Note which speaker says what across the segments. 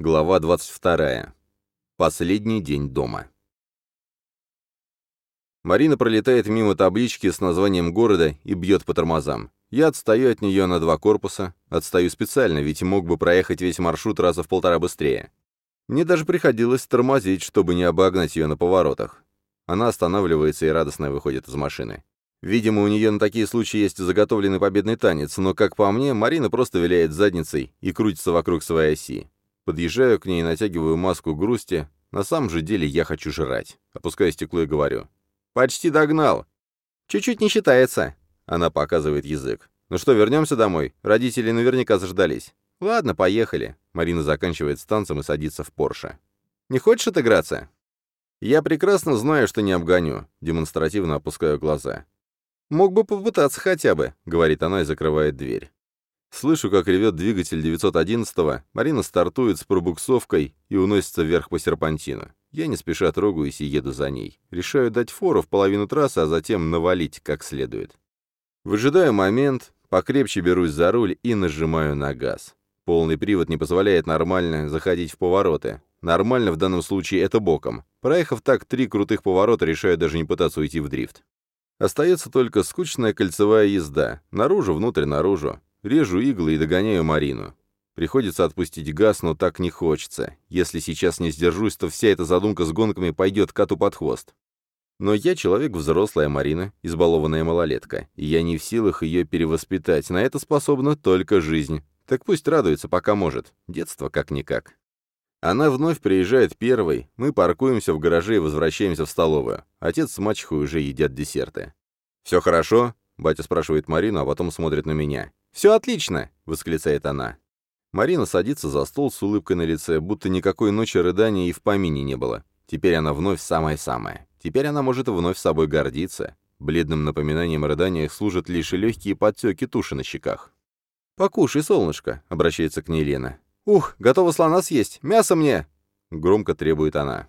Speaker 1: Глава 22. Последний день дома. Марина пролетает мимо таблички с названием города и бьет по тормозам. Я отстаю от нее на два корпуса. Отстаю специально, ведь мог бы проехать весь маршрут раза в полтора быстрее. Мне даже приходилось тормозить, чтобы не обогнать ее на поворотах. Она останавливается и радостно выходит из машины. Видимо, у нее на такие случаи есть заготовленный победный танец, но, как по мне, Марина просто виляет задницей и крутится вокруг своей оси. Подъезжаю к ней натягиваю маску грусти. На самом же деле я хочу жрать. Опускаю стекло и говорю. «Почти догнал!» «Чуть-чуть не считается!» Она показывает язык. «Ну что, вернемся домой? Родители наверняка заждались». «Ладно, поехали». Марина заканчивает с танцем и садится в Порше. «Не хочешь отыграться?» «Я прекрасно знаю, что не обгоню», демонстративно опускаю глаза. «Мог бы попытаться хотя бы», — говорит она и закрывает дверь. Слышу, как ревет двигатель 911-го, Марина стартует с пробуксовкой и уносится вверх по серпантину. Я не спеша трогаюсь и еду за ней. Решаю дать фору в половину трассы, а затем навалить как следует. Выжидаю момент, покрепче берусь за руль и нажимаю на газ. Полный привод не позволяет нормально заходить в повороты. Нормально в данном случае это боком. Проехав так три крутых поворота, решаю даже не пытаться уйти в дрифт. Остается только скучная кольцевая езда. Наружу, внутрь, наружу. Режу иглы и догоняю Марину. Приходится отпустить газ, но так не хочется. Если сейчас не сдержусь, то вся эта задумка с гонками пойдет коту под хвост. Но я человек взрослая Марина, избалованная малолетка, и я не в силах ее перевоспитать. На это способна только жизнь. Так пусть радуется, пока может. Детство как-никак. Она вновь приезжает первой, мы паркуемся в гараже и возвращаемся в столовую. Отец с мачехой уже едят десерты. «Все хорошо?» — батя спрашивает Марину, а потом смотрит на меня. «Все отлично!» — восклицает она. Марина садится за стол с улыбкой на лице, будто никакой ночи рыдания и в помине не было. Теперь она вновь самая-самая. Теперь она может вновь собой гордиться. Бледным напоминанием о рыданиях служат лишь легкие подтеки туши на щеках. «Покушай, солнышко», — обращается к ней Лена. «Ух, готова слона съесть! Мясо мне!» — громко требует она.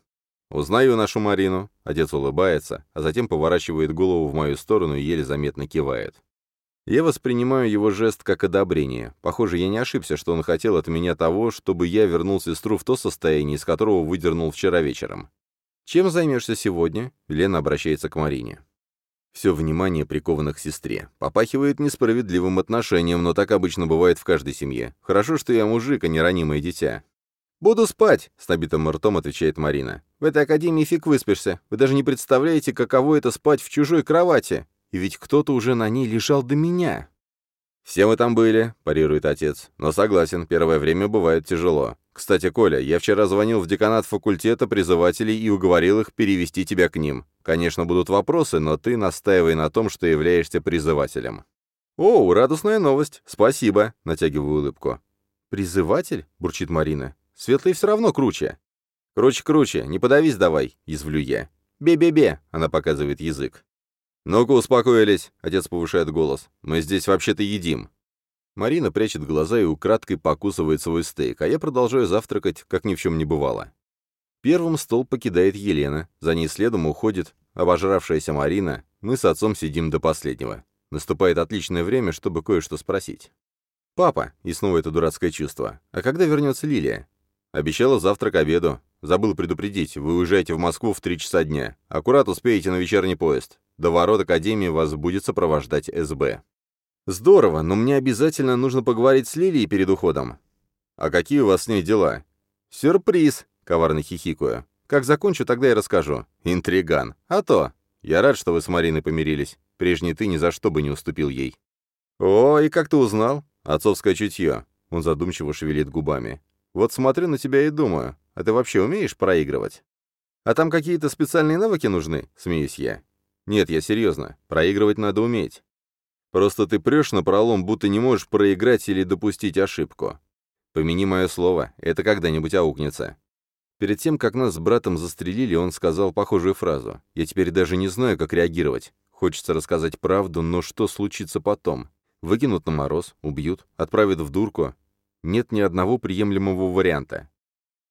Speaker 1: Узнаю нашу Марину. Отец улыбается, а затем поворачивает голову в мою сторону и еле заметно кивает. Я воспринимаю его жест как одобрение. Похоже, я не ошибся, что он хотел от меня того, чтобы я вернул сестру в то состояние, из которого выдернул вчера вечером. «Чем займешься сегодня?» — Лена обращается к Марине. Все внимание приковано к сестре. Попахивает несправедливым отношением, но так обычно бывает в каждой семье. Хорошо, что я мужик, а не ранимое дитя. «Буду спать», — с набитым ртом отвечает Марина. «В этой академии фиг выспишься. Вы даже не представляете, каково это спать в чужой кровати. И ведь кто-то уже на ней лежал до меня. «Все мы там были», — парирует отец. «Но согласен, первое время бывает тяжело. Кстати, Коля, я вчера звонил в деканат факультета призывателей и уговорил их перевести тебя к ним. Конечно, будут вопросы, но ты настаивай на том, что являешься призывателем». «О, радостная новость. Спасибо», — натягиваю улыбку. «Призыватель?» — бурчит Марина. «Светлый все равно круче». «Круче-круче, не подавись давай», — извлю я. «Бе-бе-бе», — она показывает язык. «Ну-ка, успокоились!» — отец повышает голос. «Мы здесь вообще-то едим!» Марина прячет глаза и украдкой покусывает свой стейк, а я продолжаю завтракать, как ни в чем не бывало. Первым стол покидает Елена, за ней следом уходит обожравшаяся Марина, мы с отцом сидим до последнего. Наступает отличное время, чтобы кое-что спросить. «Папа», и снова это дурацкое чувство, «а когда вернется Лилия?» «Обещала завтра к обеду. Забыл предупредить, вы уезжаете в Москву в три часа дня. Аккурат успеете на вечерний поезд. До ворот Академии вас будет сопровождать СБ. Здорово, но мне обязательно нужно поговорить с Лилией перед уходом. А какие у вас с ней дела? Сюрприз, коварно хихикаю. Как закончу, тогда и расскажу. Интриган. А то. Я рад, что вы с Мариной помирились. Прежний ты ни за что бы не уступил ей. О, и как ты узнал? Отцовское чутье. Он задумчиво шевелит губами. Вот смотрю на тебя и думаю, а ты вообще умеешь проигрывать? А там какие-то специальные навыки нужны, смеюсь я. Нет, я серьезно. Проигрывать надо уметь. Просто ты прешь на пролом, будто не можешь проиграть или допустить ошибку. Помяни мое слово, это когда-нибудь аукнется. Перед тем, как нас с братом застрелили, он сказал похожую фразу. Я теперь даже не знаю, как реагировать. Хочется рассказать правду, но что случится потом? Выкинут на мороз, убьют, отправят в дурку. Нет ни одного приемлемого варианта.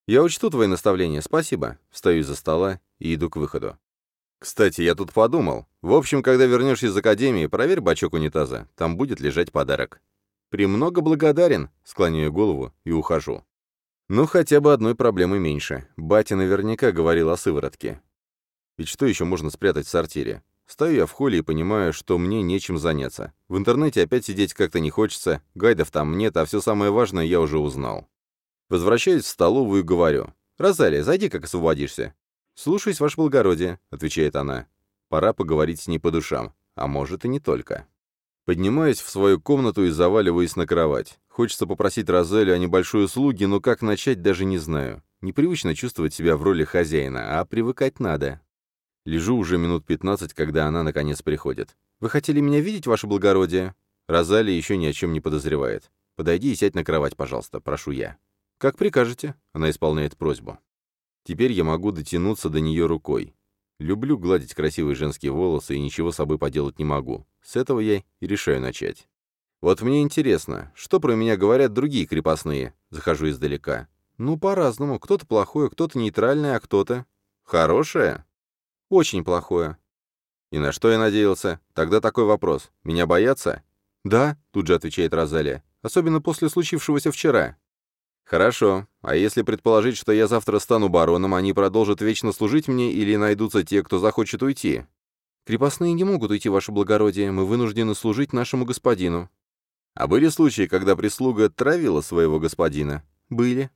Speaker 1: Я учту твои наставления, спасибо. Встаю из-за стола и иду к выходу. «Кстати, я тут подумал. В общем, когда вернешься из академии, проверь бачок унитаза. Там будет лежать подарок». «Премного благодарен», — склоняю голову и ухожу. Ну, хотя бы одной проблемы меньше. Батя наверняка говорил о сыворотке. Ведь что еще можно спрятать в сортире? Стою я в холле и понимаю, что мне нечем заняться. В интернете опять сидеть как-то не хочется, гайдов там нет, а все самое важное я уже узнал. Возвращаюсь в столовую и говорю. «Розалия, зайди, как освободишься». «Слушаюсь, ваше благородие», — отвечает она. «Пора поговорить с ней по душам. А может, и не только». Поднимаюсь в свою комнату и заваливаюсь на кровать. Хочется попросить Розалию о небольшой услуге, но как начать, даже не знаю. Непривычно чувствовать себя в роли хозяина, а привыкать надо. Лежу уже минут 15, когда она наконец приходит. «Вы хотели меня видеть, ваше благородие?» Розалия еще ни о чем не подозревает. «Подойди и сядь на кровать, пожалуйста, прошу я». «Как прикажете», — она исполняет просьбу. Теперь я могу дотянуться до нее рукой. Люблю гладить красивые женские волосы и ничего с собой поделать не могу. С этого я и решаю начать. Вот мне интересно, что про меня говорят другие крепостные? Захожу издалека. Ну, по-разному. Кто-то плохое, кто-то нейтральное, а кто-то... Хорошее? Очень плохое. И на что я надеялся? Тогда такой вопрос. Меня боятся? Да, тут же отвечает Розалия. Особенно после случившегося вчера. Хорошо. А если предположить, что я завтра стану бароном, они продолжат вечно служить мне или найдутся те, кто захочет уйти? Крепостные не могут уйти, ваше благородие. Мы вынуждены служить нашему господину. А были случаи, когда прислуга травила своего господина? Были.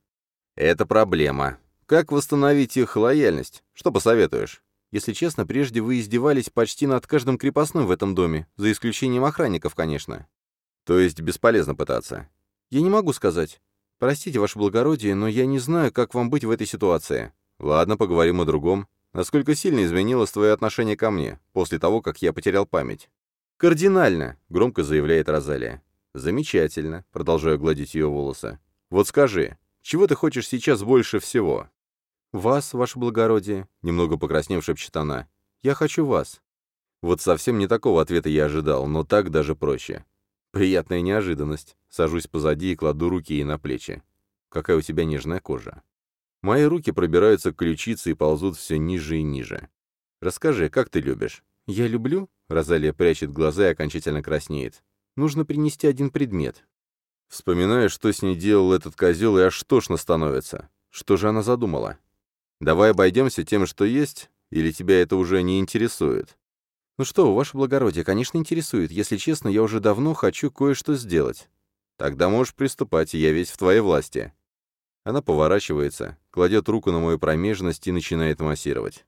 Speaker 1: Это проблема. Как восстановить их лояльность? Что посоветуешь? Если честно, прежде вы издевались почти над каждым крепостным в этом доме, за исключением охранников, конечно. То есть бесполезно пытаться. Я не могу сказать. Простите, ваше благородие, но я не знаю, как вам быть в этой ситуации. Ладно, поговорим о другом. Насколько сильно изменилось твое отношение ко мне, после того, как я потерял память? Кардинально, громко заявляет Розалия. Замечательно, продолжаю гладить ее волосы. Вот скажи, чего ты хочешь сейчас больше всего? «Вас, ваше благородие», — немного покраснев шепчет она. «Я хочу вас». Вот совсем не такого ответа я ожидал, но так даже проще. Приятная неожиданность. Сажусь позади и кладу руки ей на плечи. Какая у тебя нежная кожа. Мои руки пробираются к ключице и ползут все ниже и ниже. Расскажи, как ты любишь? Я люблю? Розалия прячет глаза и окончательно краснеет. Нужно принести один предмет. Вспоминаю, что с ней делал этот козел, и аж тошно становится. Что же она задумала? Давай обойдемся тем, что есть, или тебя это уже не интересует? Ну что, ваше благородие, конечно, интересует. Если честно, я уже давно хочу кое-что сделать. Тогда можешь приступать, я весь в твоей власти. Она поворачивается, кладет руку на мою промежность и начинает массировать.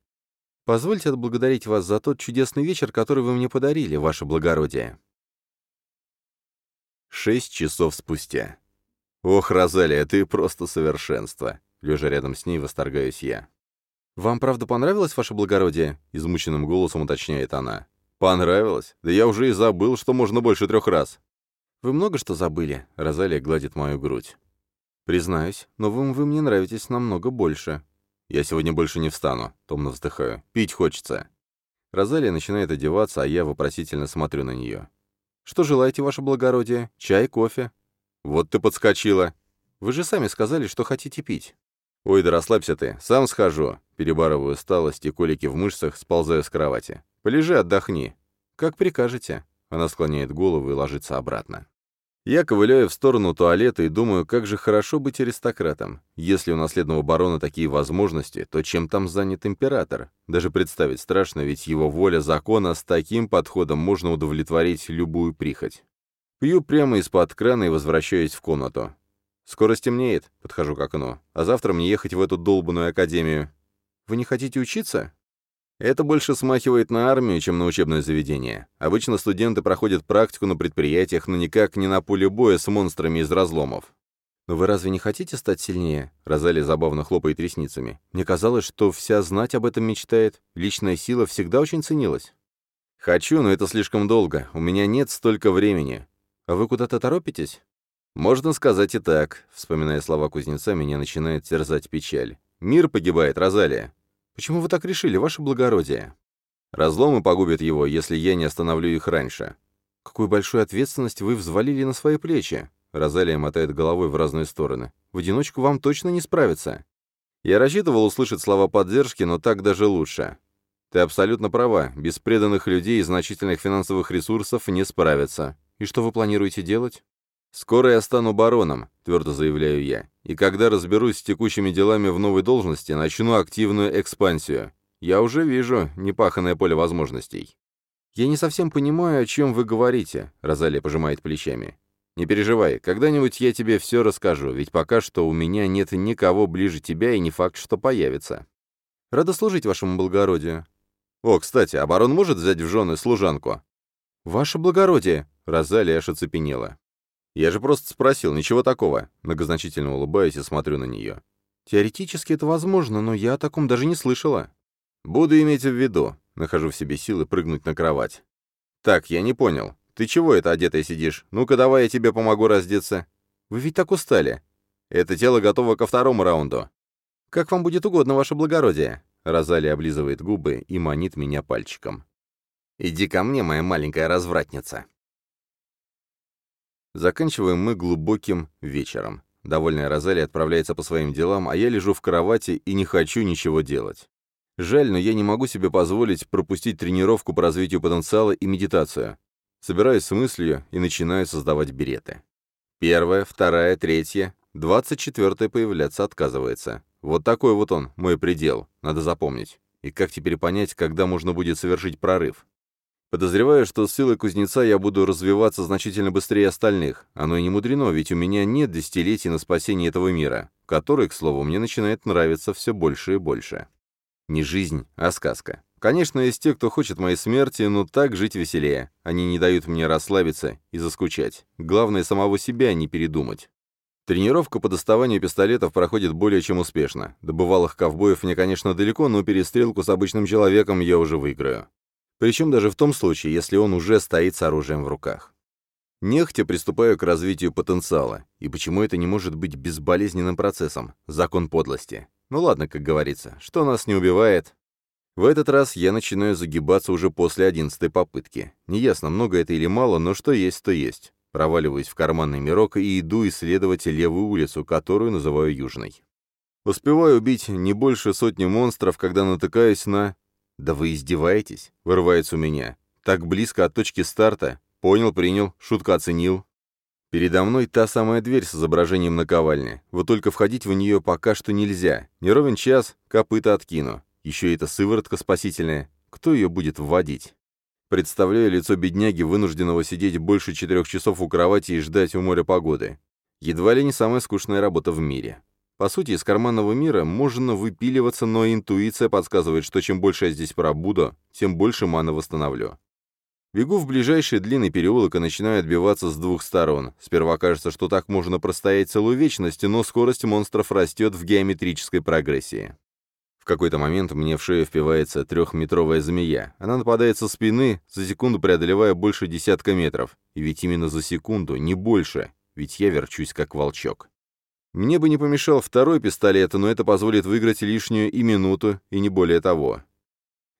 Speaker 1: Позвольте отблагодарить вас за тот чудесный вечер, который вы мне подарили, ваше благородие. Шесть часов спустя. Ох, Розалия, ты просто совершенство. Лежа рядом с ней, восторгаюсь я. «Вам правда понравилось, ваше благородие?» — измученным голосом уточняет она. «Понравилось? Да я уже и забыл, что можно больше трех раз». «Вы много что забыли?» — Розалия гладит мою грудь. «Признаюсь, но вы, вы мне нравитесь намного больше». «Я сегодня больше не встану», — томно вздыхаю. «Пить хочется». Розалия начинает одеваться, а я вопросительно смотрю на нее. «Что желаете, ваше благородие? Чай, кофе?» «Вот ты подскочила». «Вы же сами сказали, что хотите пить». «Ой, да расслабься ты, сам схожу». Перебарываю усталость и колики в мышцах, сползаю с кровати. «Полежи, отдохни». «Как прикажете». Она склоняет голову и ложится обратно. Я ковыляю в сторону туалета и думаю, как же хорошо быть аристократом. Если у наследного барона такие возможности, то чем там занят император? Даже представить страшно, ведь его воля закона с таким подходом можно удовлетворить любую прихоть. Пью прямо из-под крана и возвращаюсь в комнату. «Скоро стемнеет», — подхожу к окну. «А завтра мне ехать в эту долбанную академию». «Вы не хотите учиться?» Это больше смахивает на армию, чем на учебное заведение. Обычно студенты проходят практику на предприятиях, но никак не на поле боя с монстрами из разломов. «Но вы разве не хотите стать сильнее?» Розалия забавно хлопает ресницами. «Мне казалось, что вся знать об этом мечтает. Личная сила всегда очень ценилась». «Хочу, но это слишком долго. У меня нет столько времени». «А вы куда-то торопитесь?» «Можно сказать и так», — вспоминая слова кузнеца, меня начинает терзать печаль. «Мир погибает, Розалия». «Почему вы так решили, ваше благородие?» «Разломы погубят его, если я не остановлю их раньше». «Какую большую ответственность вы взвалили на свои плечи?» Розалия мотает головой в разные стороны. «В одиночку вам точно не справиться». Я рассчитывал услышать слова поддержки, но так даже лучше. Ты абсолютно права, без преданных людей и значительных финансовых ресурсов не справиться. И что вы планируете делать? «Скоро я стану бароном», — твердо заявляю я. «И когда разберусь с текущими делами в новой должности, начну активную экспансию. Я уже вижу непаханное поле возможностей». «Я не совсем понимаю, о чем вы говорите», — Розалия пожимает плечами. «Не переживай, когда-нибудь я тебе все расскажу, ведь пока что у меня нет никого ближе тебя и не факт, что появится». «Рада служить вашему благородию». «О, кстати, а барон может взять в жены служанку?» «Ваше благородие!» — Розалия аж оцепенела. «Я же просто спросил, ничего такого». Многозначительно улыбаюсь и смотрю на нее. «Теоретически это возможно, но я о таком даже не слышала». «Буду иметь в виду». Нахожу в себе силы прыгнуть на кровать. «Так, я не понял. Ты чего это одетая сидишь? Ну-ка давай я тебе помогу раздеться». «Вы ведь так устали». «Это тело готово ко второму раунду». «Как вам будет угодно, ваше благородие». Розалия облизывает губы и манит меня пальчиком. «Иди ко мне, моя маленькая развратница». Заканчиваем мы глубоким вечером. Довольная Розали отправляется по своим делам, а я лежу в кровати и не хочу ничего делать. Жаль, но я не могу себе позволить пропустить тренировку по развитию потенциала и медитацию. Собираюсь с мыслью и начинаю создавать береты. Первая, вторая, третья, двадцать четвертая появляться отказывается. Вот такой вот он, мой предел, надо запомнить. И как теперь понять, когда можно будет совершить прорыв? Подозреваю, что с силой кузнеца я буду развиваться значительно быстрее остальных. Оно и не мудрено, ведь у меня нет десятилетий на спасение этого мира, который, к слову, мне начинает нравиться все больше и больше. Не жизнь, а сказка. Конечно, есть те, кто хочет моей смерти, но так жить веселее. Они не дают мне расслабиться и заскучать. Главное, самого себя не передумать. Тренировка по доставанию пистолетов проходит более чем успешно. До бывалых ковбоев мне, конечно, далеко, но перестрелку с обычным человеком я уже выиграю. Причем даже в том случае, если он уже стоит с оружием в руках. Нехотя приступаю к развитию потенциала. И почему это не может быть безболезненным процессом? Закон подлости. Ну ладно, как говорится, что нас не убивает. В этот раз я начинаю загибаться уже после одиннадцатой попытки. Неясно, много это или мало, но что есть, то есть. Проваливаюсь в карманный мирок и иду исследовать левую улицу, которую называю Южной. Успеваю убить не больше сотни монстров, когда натыкаюсь на «Да вы издеваетесь?» — вырывается у меня. «Так близко от точки старта. Понял, принял, шутка оценил». Передо мной та самая дверь с изображением наковальни. Вот только входить в нее пока что нельзя. Не ровен час, копыта откину. Еще эта сыворотка спасительная. Кто ее будет вводить? Представляю лицо бедняги, вынужденного сидеть больше четырех часов у кровати и ждать у моря погоды. Едва ли не самая скучная работа в мире. По сути, из карманного мира можно выпиливаться, но интуиция подсказывает, что чем больше я здесь пробуду, тем больше маны восстановлю. Бегу в ближайший длинный переулок и начинаю отбиваться с двух сторон. Сперва кажется, что так можно простоять целую вечность, но скорость монстров растет в геометрической прогрессии. В какой-то момент мне в шею впивается трехметровая змея. Она нападает со спины, за секунду преодолевая больше десятка метров. И ведь именно за секунду, не больше, ведь я верчусь как волчок. Мне бы не помешал второй пистолет, но это позволит выиграть лишнюю и минуту, и не более того.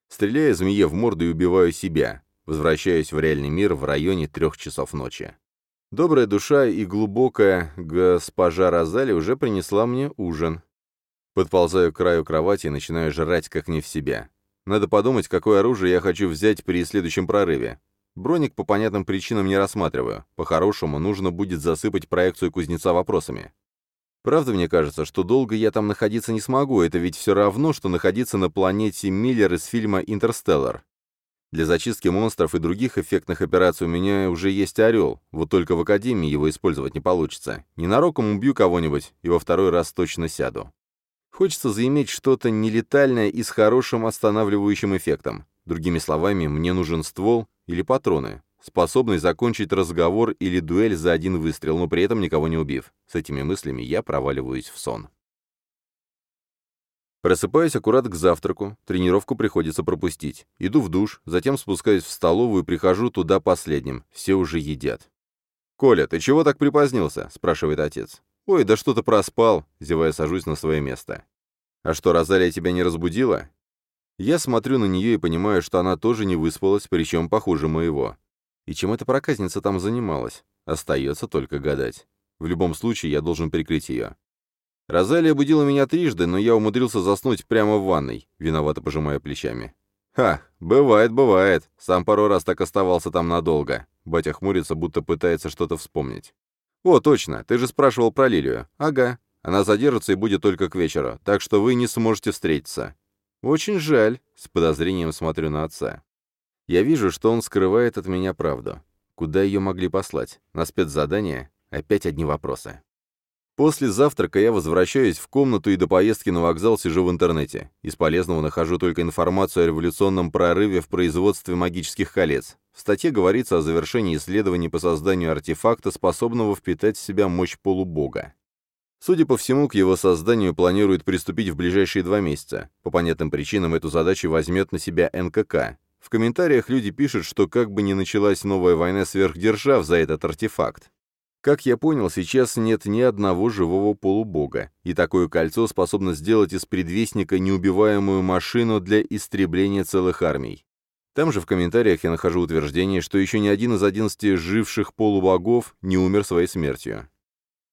Speaker 1: Стреляю змее в морду и убиваю себя. Возвращаюсь в реальный мир в районе трех часов ночи. Добрая душа и глубокая госпожа Розали уже принесла мне ужин. Подползаю к краю кровати и начинаю жрать как не в себя. Надо подумать, какое оружие я хочу взять при следующем прорыве. Броник по понятным причинам не рассматриваю. По-хорошему, нужно будет засыпать проекцию кузнеца вопросами. Правда, мне кажется, что долго я там находиться не смогу, это ведь все равно, что находиться на планете Миллер из фильма «Интерстеллар». Для зачистки монстров и других эффектных операций у меня уже есть «Орел», вот только в Академии его использовать не получится. Ненароком убью кого-нибудь, и во второй раз точно сяду. Хочется заиметь что-то нелетальное и с хорошим останавливающим эффектом. Другими словами, мне нужен ствол или патроны способный закончить разговор или дуэль за один выстрел, но при этом никого не убив. С этими мыслями я проваливаюсь в сон. Просыпаюсь аккурат к завтраку, тренировку приходится пропустить. Иду в душ, затем спускаюсь в столовую и прихожу туда последним. Все уже едят. «Коля, ты чего так припозднился?» — спрашивает отец. «Ой, да что-то проспал», — зевая сажусь на свое место. «А что, Розалия тебя не разбудила?» Я смотрю на нее и понимаю, что она тоже не выспалась, причем похуже моего. И чем эта проказница там занималась? Остается только гадать. В любом случае, я должен прикрыть ее. Розалия будила меня трижды, но я умудрился заснуть прямо в ванной, виновато пожимая плечами. «Ха, бывает, бывает. Сам пару раз так оставался там надолго». Батя хмурится, будто пытается что-то вспомнить. «О, точно, ты же спрашивал про Лилию. Ага. Она задержится и будет только к вечеру, так что вы не сможете встретиться». «Очень жаль», — с подозрением смотрю на отца. Я вижу, что он скрывает от меня правду. Куда ее могли послать? На спецзадание? Опять одни вопросы. После завтрака я возвращаюсь в комнату и до поездки на вокзал сижу в интернете. Из полезного нахожу только информацию о революционном прорыве в производстве магических колец. В статье говорится о завершении исследований по созданию артефакта, способного впитать в себя мощь полубога. Судя по всему, к его созданию планируют приступить в ближайшие два месяца. По понятным причинам эту задачу возьмет на себя НКК. В комментариях люди пишут, что как бы ни началась новая война сверхдержав за этот артефакт. Как я понял, сейчас нет ни одного живого полубога, и такое кольцо способно сделать из предвестника неубиваемую машину для истребления целых армий. Там же в комментариях я нахожу утверждение, что еще ни один из одиннадцати живших полубогов не умер своей смертью.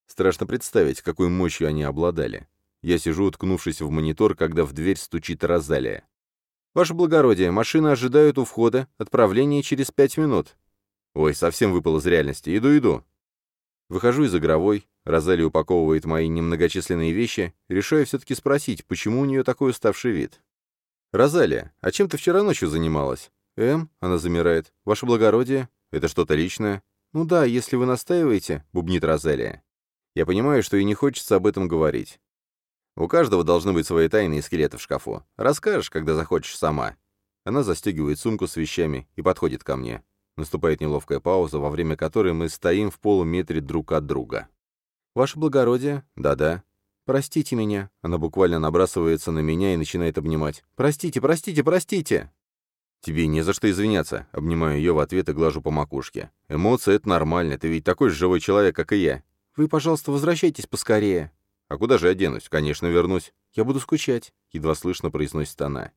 Speaker 1: Страшно представить, какой мощью они обладали. Я сижу, уткнувшись в монитор, когда в дверь стучит Розалия. «Ваше благородие, машины ожидают у входа, отправление через пять минут». «Ой, совсем выпал из реальности. Иду-иду». Выхожу из игровой, Розали упаковывает мои немногочисленные вещи, решаю все-таки спросить, почему у нее такой уставший вид. «Розалия, а чем ты вчера ночью занималась?» «Эм?» — она замирает. «Ваше благородие? Это что-то личное?» «Ну да, если вы настаиваете», — бубнит Розалия. Я понимаю, что и не хочется об этом говорить. У каждого должны быть свои тайные скелеты в шкафу. Расскажешь, когда захочешь сама. Она застегивает сумку с вещами и подходит ко мне. Наступает неловкая пауза, во время которой мы стоим в полуметре друг от друга. «Ваше благородие?» «Да-да». «Простите меня». Она буквально набрасывается на меня и начинает обнимать. «Простите, простите, простите!» «Тебе не за что извиняться», — обнимаю ее в ответ и глажу по макушке. «Эмоции — это нормально, ты ведь такой же живой человек, как и я». «Вы, пожалуйста, возвращайтесь поскорее». «А куда же я денусь? Конечно, вернусь. Я буду скучать», — едва слышно произносит она.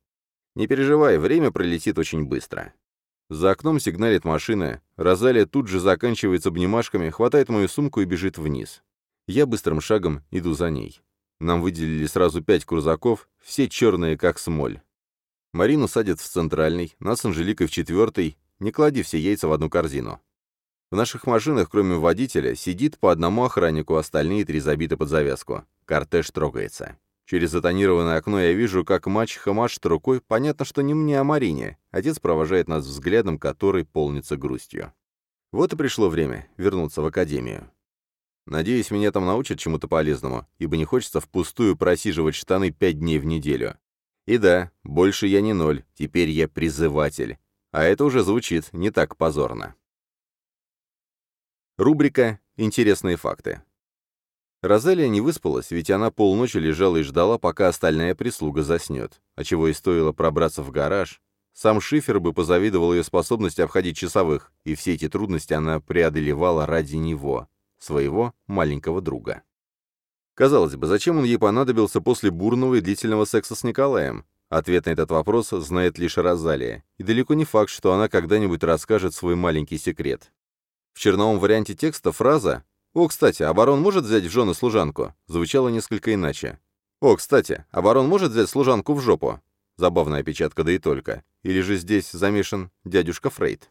Speaker 1: «Не переживай, время пролетит очень быстро». За окном сигналит машина. Розалия тут же заканчивается обнимашками, хватает мою сумку и бежит вниз. Я быстрым шагом иду за ней. Нам выделили сразу пять крузаков, все черные, как смоль. Марину садят в центральный, нас с Анжеликой в четвертый, не клади все яйца в одну корзину. В наших машинах, кроме водителя, сидит по одному охраннику, остальные три забиты под завязку. Кортеж трогается. Через затонированное окно я вижу, как мачеха машет рукой, понятно, что не мне, а Марине. Отец провожает нас взглядом, который полнится грустью. Вот и пришло время вернуться в академию. Надеюсь, меня там научат чему-то полезному, ибо не хочется впустую просиживать штаны пять дней в неделю. И да, больше я не ноль, теперь я призыватель. А это уже звучит не так позорно. Рубрика «Интересные факты». Розалия не выспалась, ведь она полночи лежала и ждала, пока остальная прислуга заснет, а чего и стоило пробраться в гараж. Сам Шифер бы позавидовал ее способности обходить часовых, и все эти трудности она преодолевала ради него, своего маленького друга. Казалось бы, зачем он ей понадобился после бурного и длительного секса с Николаем? Ответ на этот вопрос знает лишь Розалия, и далеко не факт, что она когда-нибудь расскажет свой маленький секрет. В черновом варианте текста фраза «О, кстати, а барон может взять в жены служанку?» звучало несколько иначе. «О, кстати, а барон может взять служанку в жопу?» Забавная опечатка, да и только. Или же здесь замешан дядюшка Фрейд?